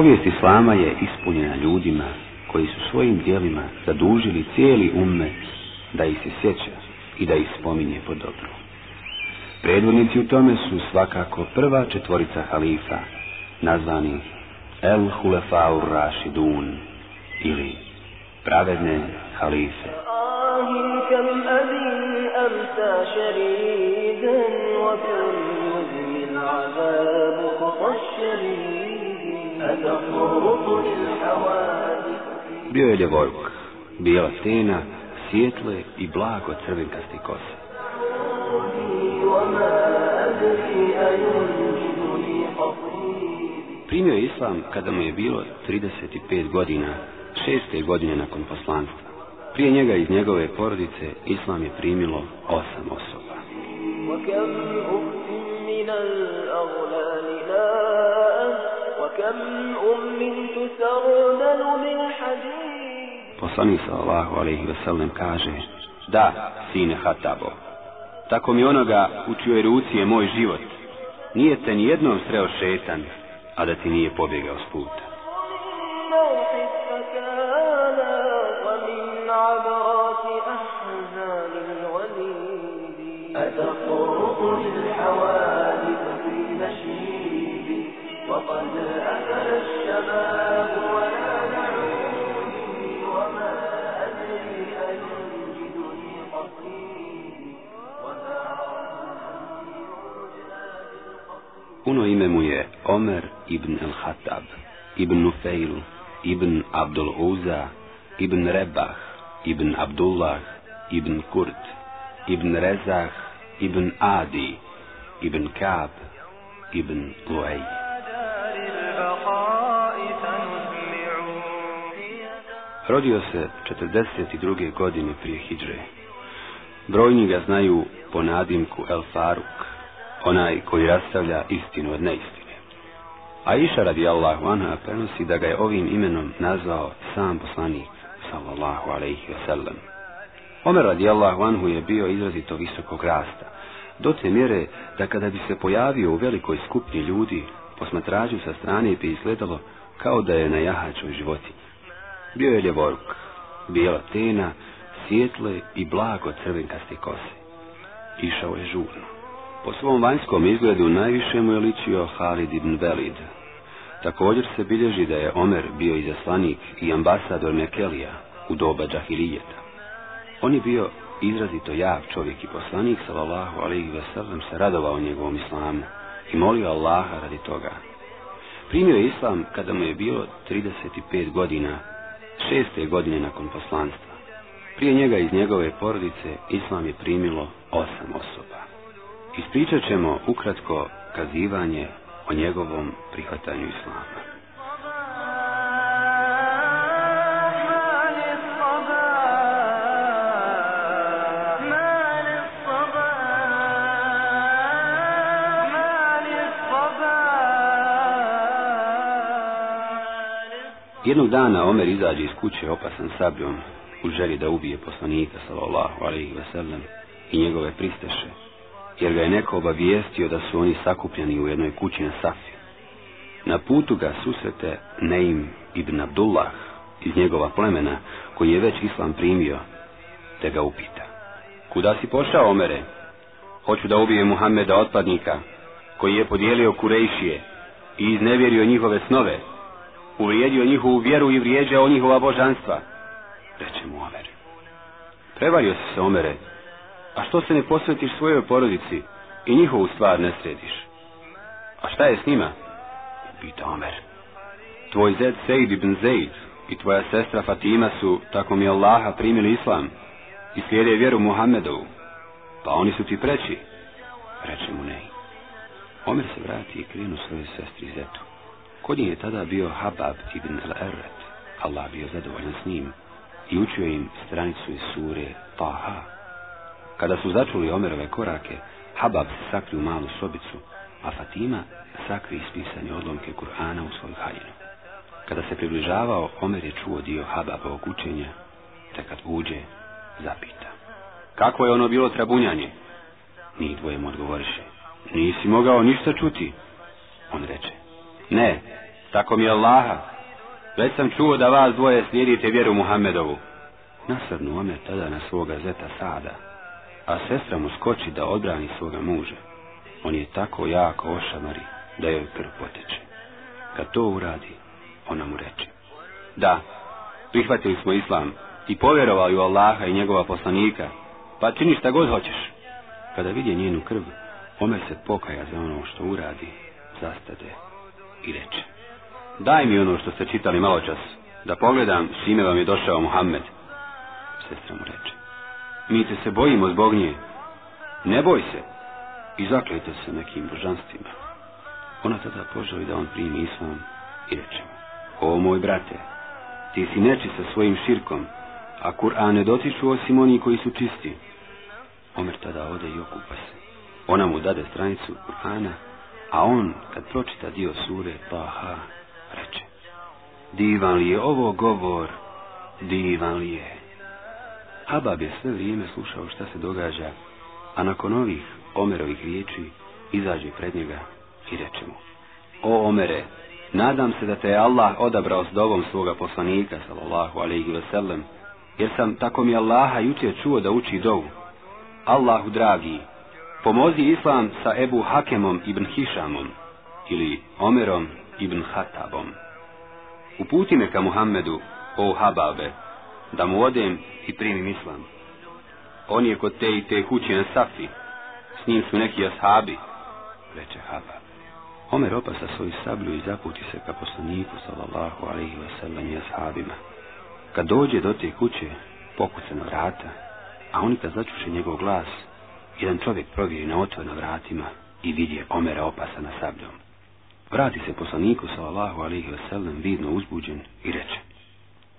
Povijest Islama je ispunjena ljudima koji su svojim dijelima zadužili cijeli umet da ih se sjeća i da ih spominje po dobru. Predvodnici u tome su svakako prva četvorica halifa, nazvani El Hulefa'ur Rašidun ili pravedne halife. Bio je ljevojk, bijela stena, svijetle i blago crvenkasti kose. Primio je islam kada mu je bilo 35 godina, šeste godine nakon poslanstva. Prije njega iz njegove porodice islam je primilo osam osoba. Poslanik sallallahu alaihi wasallam kaže Da, sine Hatabo, tako mi onoga u čijoj ruci je moj život. Nije te ni jednom sreo šetan, a da ti nije pobjegao s puta. Puno ime mu je Omer ibn el-Hatab, ibn Nufejl, ibn Abdul Uza, ibn Rebah, ibn Abdullah, ibn Kurt, ibn Rezah, ibn Adi, ibn Kab, ibn Luej. Rodio se 42. godine prije Hidže. Brojni ga znaju po nadimku El Faruk, onaj koji rastavlja istinu od neistine. A iša radi Allahu anha prenosi da ga je ovim imenom nazvao sam poslanik, sallallahu alaihi wasallam. Omer radi Allahu anhu je bio izrazito visokog rasta, do te mjere da kada bi se pojavio u velikoj skupni ljudi, posmatrađu sa strane bi izgledalo kao da je na jahačoj životinji. Bio je ljevoruk, bijela tena, svijetle i blago crvenkaste kose. Išao je žurno. Po svom vanjskom izgledu najviše mu je ličio Halid ibn Velid. Također se bilježi da je Omer bio izaslanik i ambasador Mekelija u doba džahilijeta. On je bio izrazito jak čovjek i poslanik, sallallahu alaihi wasallam, se radovao njegovom islamu i molio Allaha radi toga. Primio je islam kada mu je bilo 35 godina, šeste godine nakon poslanstva. Prije njega iz njegove porodice islam je primilo osam osoba. Ispričat ćemo ukratko kazivanje o njegovom prihvatanju islama. Jednog dana Omer izađe iz kuće opasan sabljom u želji da ubije poslanika sallallahu alaihi wasallam i njegove pristeše, jer ga je neko obavijestio da su oni sakupljeni u jednoj kući na Safi. Na putu ga susrete Neim ibn Abdullah iz njegova plemena, koji je već islam primio, te ga upita. Kuda si pošao, Omere? Hoću da ubijem Muhammeda otpadnika, koji je podijelio Kurejšije i iznevjerio njihove snove, uvrijedio njihovu vjeru i vrijeđao njihova božanstva. Reče mu Omer. Prevario si se, Omere, a što se ne posvetiš svojoj porodici i njihovu stvar ne središ? A šta je s njima? Pita Omer. Tvoj zed Sejd ibn Zeid i tvoja sestra Fatima su, tako mi Allaha, primili islam i slijede vjeru Muhammedovu. Pa oni su ti preći. Reče mu nej. Omer se vrati i krenu svoje sestri Zetu. Kod je tada bio Habab ibn al-Eret, Allah bio zadovoljan s njim, i učio im stranicu iz sure Taha. Kada su začuli Omerove korake, Habab se sakri u malu sobicu, a Fatima sakri ispisanje odlomke Kur'ana u svoju haljinu. Kada se približavao, Omer je čuo dio Hababovog učenja, te kad uđe, zapita. Kako je ono bilo trabunjanje? Njih dvoje mu odgovoriše. Nisi mogao ništa čuti. On reče. Ne, Tako mi je Allaha. Već sam čuo da vas dvoje slijedite vjeru Muhammedovu. Nasrnu Omer tada na svoga zeta Sada, a sestra mu skoči da odbrani svoga muža. On je tako jako ošamari da joj krv poteče. Kad to uradi, ona mu reče. Da, prihvatili smo islam i povjerovali u Allaha i njegova poslanika, pa čini šta god hoćeš. Kada vidje njenu krv, Omer se pokaja za ono što uradi, zastade i reče. Daj mi ono što ste čitali malo čas, da pogledam s ime vam je došao Muhammed. Sestra mu reče. Mi te se bojimo zbog nje. Ne boj se. I zakljajte se nekim božanstvima. Ona tada poželi da on primi islam i reče O moj brate, ti si neči sa svojim širkom, a Kur'an ne dotiču osim oni koji su čisti. Omer tada ode i okupa se. Ona mu dade stranicu Kur'ana, a on, kad pročita dio sure Taha, reče. Divan li je ovo govor, divan li je. Habab je sve vrijeme slušao šta se događa, a nakon ovih Omerovih riječi izađe pred njega i reče mu. O Omere, nadam se da te je Allah odabrao s dovom svoga poslanika, sallallahu alaihi ve sellem, jer sam tako mi Allaha jučer čuo da uči dovu. Allahu dragi, pomozi Islam sa Ebu Hakemom ibn Hišamom ili Omerom ibn Hatabom. Uputi me ka Muhammedu, o Hababe, da mu odem i primim Islam. On je kod te i te kuće na Safi, s njim su neki ashabi, reče Habab. Omer opasa svoju sablju i zaputi se ka poslaniku, sallallahu alaihi wasallam i ashabima. Kad dođe do te kuće, pokuca na vrata, a oni kad začuše njegov glas, jedan čovjek provjeri na otvor na vratima i vidje Omera opasa na sabljom. Vrati se poslaniku, sallallahu alaihi wasallam, vidno uzbuđen i reče.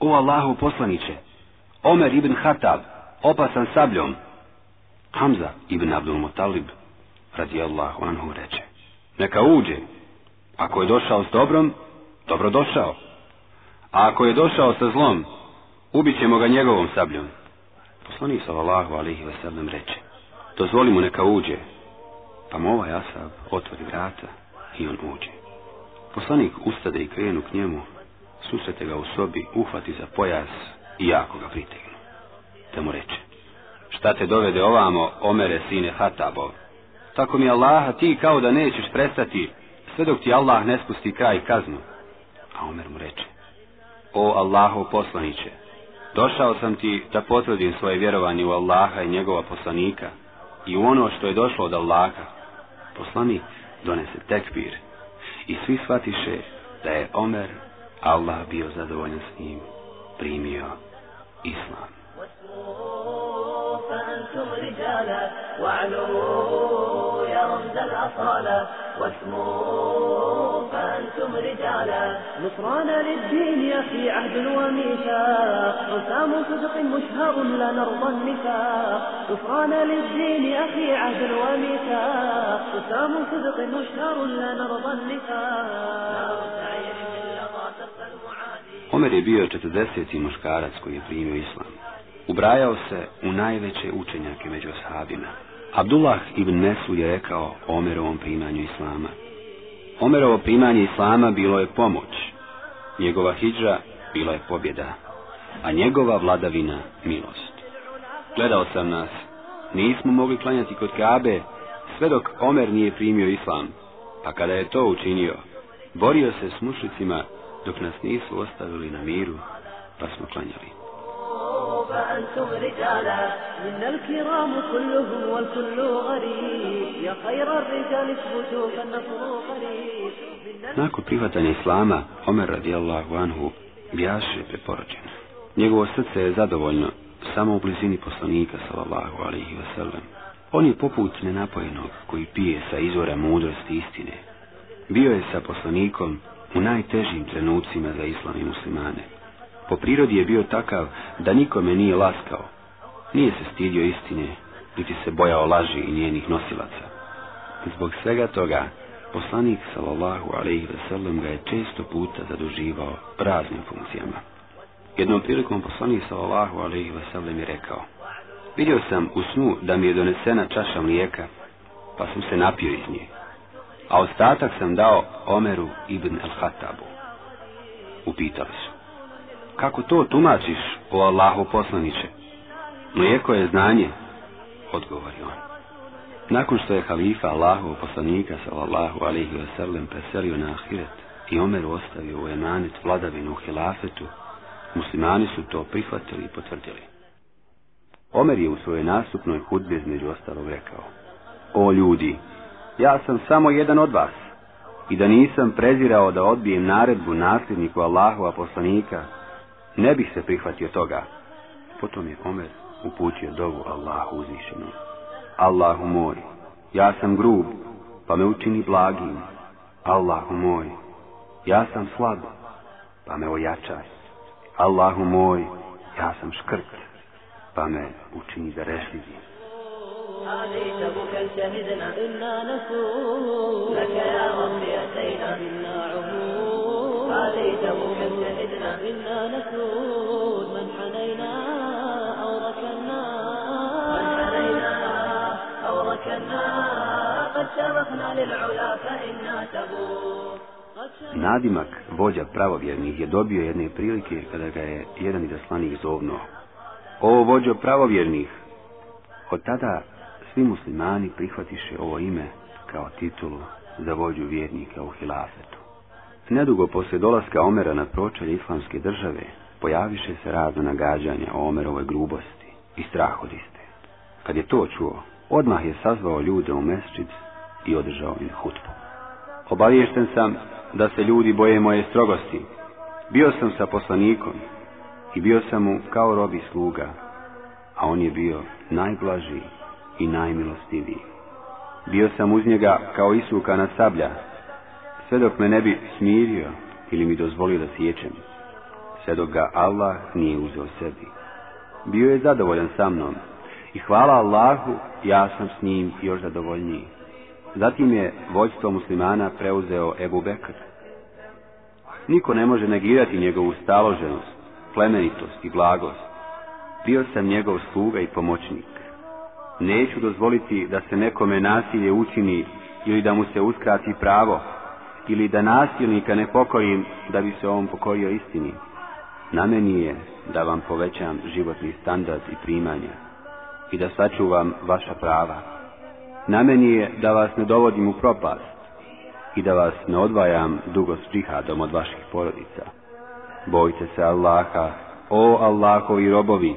O Allahu poslaniće, Omer ibn Hatab, opasan sabljom. Hamza ibn Abdul Mutalib, radijallahu anhu, reče. Neka uđe. Ako je došao s dobrom, dobro došao. A ako je došao sa zlom, ubit ćemo ga njegovom sabljom. Poslanik sallallahu alaihi wasallam reče. Dozvoli mu neka uđe. Pa mu ovaj asab otvori vrata i on uđe. Poslanik ustade i krenu k njemu, susrete ga u sobi, uhvati za pojas i jako ga pritegnu. Te mu reče, šta te dovede ovamo, omere sine Hatabov? Tako mi Allaha ti kao da nećeš prestati, sve dok ti Allah ne spusti kraj kaznu. A Omer mu reče, o Allahov poslaniće, došao sam ti da potvrdim svoje vjerovanje u Allaha i njegova poslanika i u ono što je došlo od Allaha. Poslanik donese tekbir i svi shvatiše da je Omer, Allah bio zadovoljan s njim, primio Islam. فأنتم رجالا يا رمز الأصالة واسموا فأنتم نصران للدين يا في عهد وميثاق. حسام صدق مشهر لا نرضى النفاق. نصران للدين يا في عهد وميثاق. حسام صدق مشهر لا نرضى النفاق. Omer je bio 40. muškarac koji je primio islam. Ubrajao se u najveće učenjake među ashabima. Abdullah ibn Mesu je rekao Omerovom primanju islama. Omerovo primanje islama bilo je pomoć. Njegova hijđa bila je pobjeda, a njegova vladavina milost. Gledao sam nas, nismo mogli klanjati kod Kabe, sve dok Omer nije primio islam, pa kada je to učinio, borio se s mušicima dok nas nisu ostavili na miru, pa smo klanjali. فأنتم رجالا منا الكرام كلهم والكل غريب يا خير الرجال اثبتوا فالنصر قريب Nakon prihvatanja Islama, Omer radijallahu anhu bijaše preporođen. Njegovo srce je zadovoljno samo u blizini poslanika sallallahu alaihi wasallam. On je poput nenapojenog koji pije sa izvora mudrosti istine. Bio je sa poslanikom u najtežim trenucima za islam i muslimane. Po prirodi je bio takav da nikome nije laskao. Nije se stidio istine, niti se bojao laži i njenih nosilaca. Zbog svega toga, poslanik sallallahu alaihi sellem ga je često puta zaduživao raznim funkcijama. Jednom prilikom poslanik sallallahu alaihi sellem je rekao Vidio sam u snu da mi je donesena čaša mlijeka, pa sam se napio iz nje. A ostatak sam dao Omeru ibn el-Hatabu. upitali su. Kako to tumačiš, o Allahu poslaniće? Mlijeko je znanje, odgovori on. Nakon što je halifa Allahu poslanika sallallahu alaihi wa sallam preselio na ahiret i Omeru ostavio u emanet vladavinu hilafetu, muslimani su to prihvatili i potvrdili. Omer je u svojoj nastupnoj hudbi između ostalog rekao O ljudi, ja sam samo jedan od vas i da nisam prezirao da odbijem naredbu nasljedniku Allahova poslanika, ne bih se prihvatio toga. Potom je Omer uputio dovu Allahu uzvišenom. Allahu moj, ja sam grub, pa me učini blagim. Allahu moj, ja sam slab, pa me ojačaj. Allahu moj, ja sam škrt, pa me učini darešljivim. عليك بكى شهدنا إنا نسوء لك يا رب أتينا منا عهود عليك بكى شهدنا إنا نسوء من حنينا أو ركنا من حنينا أو ركنا قد شرفنا للعلا فإنا تبور Nadimak, vođa pravovjernih, je dobio jedne prilike kada ga je jedan izaslanik zovnuo. O vođo pravovjernih! Od tada svi muslimani prihvatiše ovo ime kao titulu za vođu vjernika u hilafetu. Nedugo poslije dolaska Omera na pročelje islamske države, pojaviše se razno nagađanja o Omerovoj grubosti i strah od iste. Kad je to čuo, odmah je sazvao ljude u mesčid i održao im hutbu. Obaviješten sam da se ljudi boje moje strogosti. Bio sam sa poslanikom i bio sam mu kao robi sluga, a on je bio najblažiji i najmilostiviji. Bio sam uz njega kao isukana sablja, sve dok me ne bi smirio ili mi dozvolio da sjećem, sve dok ga Allah nije uzeo sebi. Bio je zadovoljan sa mnom i hvala Allahu, ja sam s njim još zadovoljniji. Zatim je vođstvo muslimana preuzeo Ebu Bekr. Niko ne može negirati njegovu staloženost, plemenitost i blagost. Bio sam njegov sluga i pomoćnik. Neću dozvoliti da se nekome nasilje učini ili da mu se uskrati pravo, ili da nasilnika ne pokorim da bi se on pokorio istini. Na meni je da vam povećam životni standard i primanja i da sačuvam vaša prava. Na meni je da vas ne dovodim u propast i da vas ne odvajam dugo s džihadom od vaših porodica. Bojte se Allaha, o Allahovi robovi,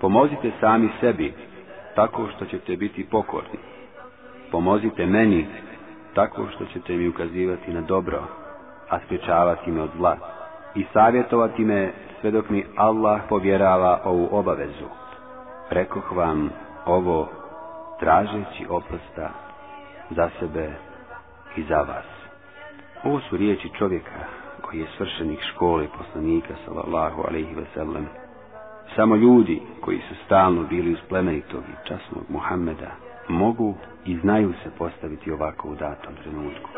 pomozite sami sebi tako što ćete biti pokorni. Pomozite meni tako što ćete mi ukazivati na dobro, a spriječavati me od zla i savjetovati me sve dok mi Allah povjerava ovu obavezu. Rekoh vam ovo tražeći oprosta za sebe i za vas. Ovo su riječi čovjeka koji je svršenik škole poslanika sallallahu alaihi sellem. Samo ljudi koji su stalno bili uz plemenitog i časnog Muhammeda mogu i znaju se postaviti ovako u datom trenutku.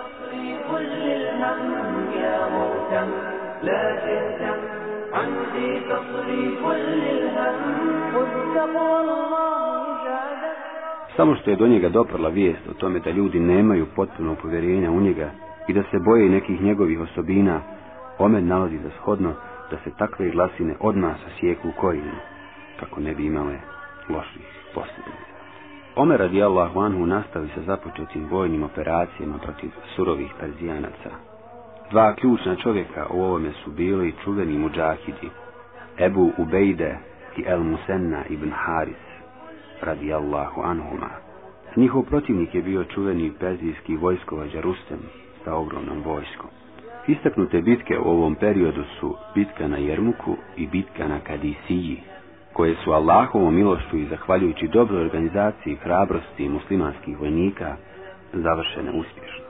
Samo što je do njega doprla vijest o tome da ljudi nemaju potpuno povjerenja u njega i da se boje nekih njegovih osobina, Omer nalazi za shodno da se takve glasine odmah sasjeku u korijenu, kako ne bi imale loših posljedica. Omer radijallahu anhu nastavi sa započetim vojnim operacijama protiv surovih Perzijanaca. Dva ključna čovjeka u ovome su bili čuveni muđahidi, Ebu Ubejde i El Musenna ibn Haris, radijallahu anhuma. Njihov protivnik je bio čuveni perzijski vojskovođa Rustem sa ogromnom vojskom. Istaknute bitke u ovom periodu su bitka na Jermuku i bitka na Kadisiji, koje su Allahovom milošću i zahvaljujući dobroj organizaciji hrabrosti muslimanskih vojnika završene uspješno.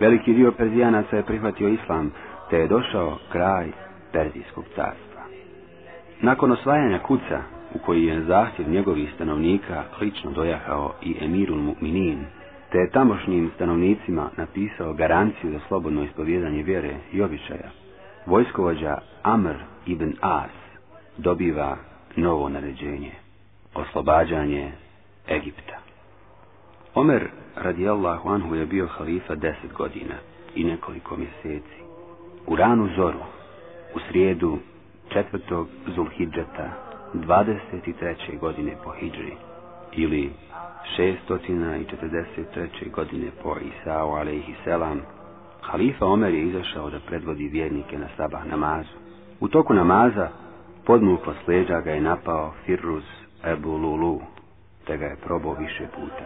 Veliki dio Perzijanaca je prihvatio islam, te je došao kraj Perzijskog carstva. Nakon osvajanja kuca, u koji je zahtjev njegovih stanovnika lično dojahao i Emirul Mu'minin, te je tamošnjim stanovnicima napisao garanciju za slobodno ispovjedanje vjere i običaja, vojskovođa Amr ibn As dobiva novo naređenje, oslobađanje Egipta. Omer radijallahu anhu je bio halifa deset godina i nekoliko mjeseci. U ranu zoru u srijedu četvrtog Zulhidžeta 23. godine po Hidži ili 643. godine po Isao alaihi selam, halifa Omer je izašao da predvodi vjernike na sabah namazu. U toku namaza podmuklo s ga je napao Firruz Ebu Lulu, te ga je probao više puta.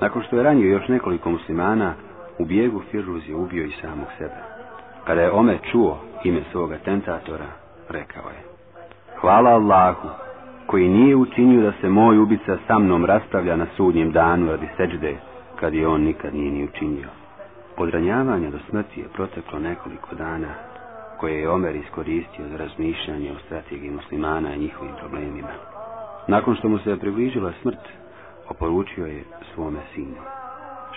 Nakon što je ranio još nekoliko muslimana, u bijegu Firruz je ubio i samog sebe. Kada je Omer čuo ime svoga tentatora, rekao je Hvala Allahu, koji nije učinio da se moj ubica sa mnom raspravlja na sudnjem danu radi seđde, kad je on nikad nije ni učinio. Od ranjavanja do smrti je proteklo nekoliko dana, koje je Omer iskoristio za razmišljanje o strategiji muslimana i njihovim problemima. Nakon što mu se približila smrt, oporučio je svome sinu.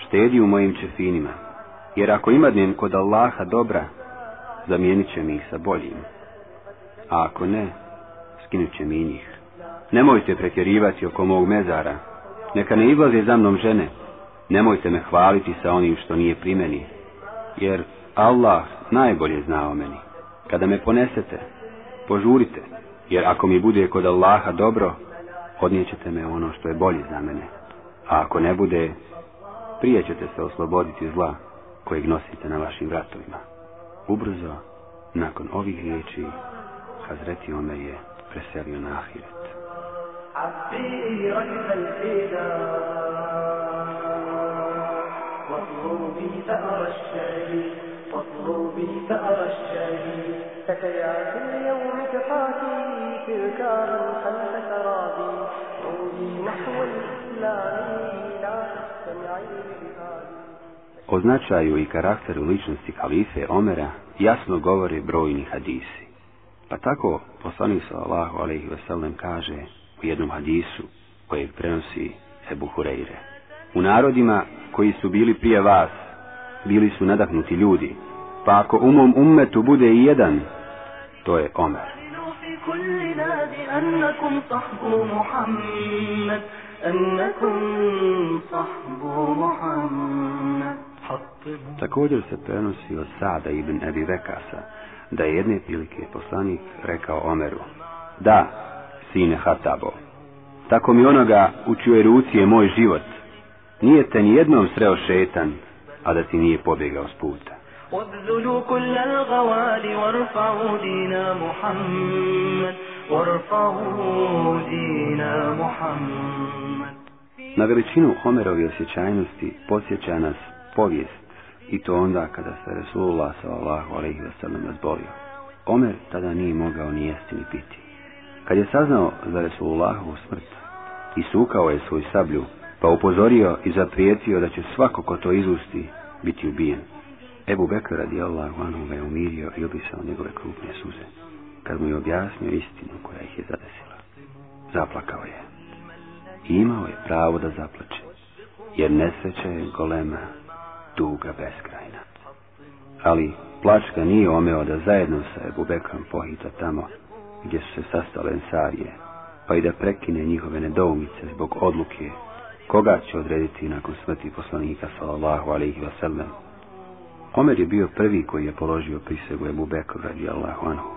Štedi u mojim čefinima, jer ako imadnem kod Allaha dobra, zamijenit će mi ih sa boljim. A ako ne, skinut će mi njih. Nemojte pretjerivati oko mog mezara. Neka ne izlaze za mnom žene. Nemojte me hvaliti sa onim što nije pri meni. Jer Allah najbolje zna o meni. Kada me ponesete, požurite. Jer ako mi bude kod Allaha dobro, odnijećete me ono što je bolje za mene. A ako ne bude, prije ćete se osloboditi zla kojeg nosite na vašim vratovima. Ubrzo, nakon ovih riječi, Hazreti Omer je preselio na Ahiret. عبي ركب الفداء واطلبي ثأر الشهيد واطلبي ثأر الشهيد فتيات اليوم تحاكي تذكار خلف سرابي عودي نحو الإسلام لا تستمعي بهادي O značaju i karakteru ličnosti kalife Omera jasno govore brojni hadisi. Pa tako poslanik sallallahu alejhi ve sellem kaže u jednom hadisu kojeg prenosi Ebu Hureyre. U narodima koji su bili prije vas, bili su nadahnuti ljudi, pa ako u mom ummetu bude i jedan, to je Omer. Također se prenosi od Sada ibn Ebi Vekasa, da je jedne prilike poslanik rekao Omeru, da, sine Hatabo. Tako mi onoga u čijoj ruci je moj život. Nije te ni jednom sreo šetan, a da ti nije pobjegao s puta. Na veličinu Homerovi osjećajnosti posjeća nas povijest i to onda kada se Resulullah sallallahu alaihi wa sallam razbolio. Omer tada nije mogao ni jesti ni piti. Kad je saznao za Resulullahovu smrt, isukao je svoj sablju, pa upozorio i zaprijetio da će svako ko to izusti biti ubijen. Ebu Bekr radi ga je umirio i obisao njegove krupne suze, kad mu je objasnio istinu koja ih je zadesila. Zaplakao je. I imao je pravo da zaplače, jer nesreća je golema, tuga beskrajna. Ali plač ga nije omeo da zajedno sa Ebu Bekrom pohita tamo gdje su se sastale ensarije, pa i da prekine njihove nedoumice zbog odluke koga će odrediti nakon smrti poslanika sallallahu alaihi wasallam. Omer je bio prvi koji je položio prisegu Ebu radi Allahu anhu.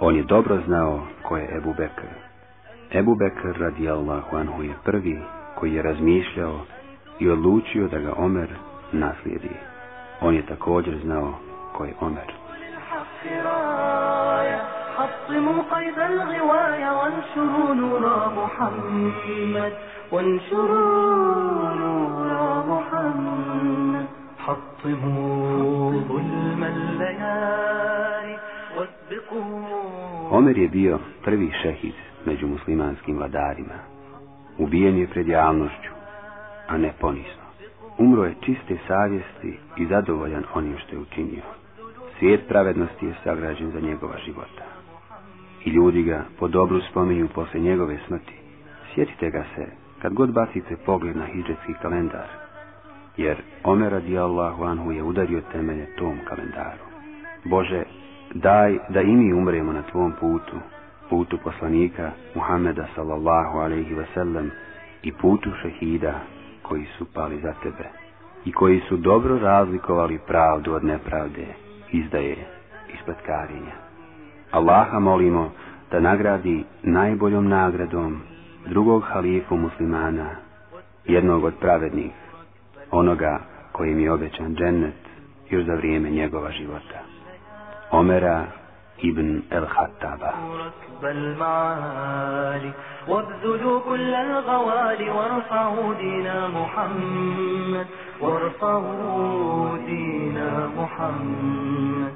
On je dobro znao ko je Ebu Bekr. Ebu Bekr radi Allahu anhu je prvi koji je razmišljao i odlučio da ga Omer naslijedi. On je također znao ko je Omer. حطموا قيد الغواية وانشروا نور محمد وانشروا نور محمد حطموا ظلم الليالي واسبقوا Omer je bio prvi šehid među muslimanskim vladarima. Ubijen je pred javnošću, a ne ponisno. Umro je čiste savjesti i zadovoljan onim što je učinio. Svijet pravednosti je sagrađen za njegova života i ljudi ga po dobru spominju posle njegove smrti. Sjetite ga se kad god bacite pogled na hidžetski kalendar, jer Omer radijallahu anhu je udario temelje tom kalendaru. Bože, daj da i mi umremo na tvom putu, putu poslanika Muhammeda sallallahu alaihi wasallam i putu šehida koji su pali za tebe i koji su dobro razlikovali pravdu od nepravde, izdaje i spletkarinja. Allaha molimo da nagradi najboljom nagradom drugog halifu muslimana, jednog od pravednih, onoga kojim je obećan džennet još za vrijeme njegova života. Omera ibn el-Hattaba. وابذلوا كل الغوالي وارفعوا دين محمد وارفعوا دين محمد